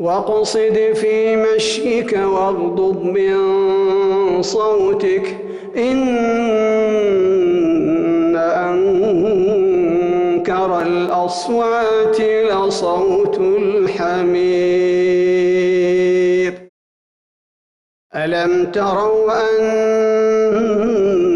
واقصد في مشيك واغضض من صوتك إن أنكر الأصوات لصوت الحمير ألم تروا أن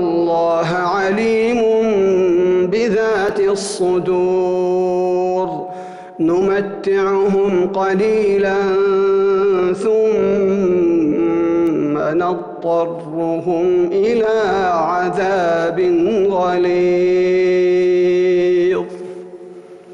الله عليم بذات الصدور. نمتعهم قليلا ثم نضطرهم إلى عذاب غليظ.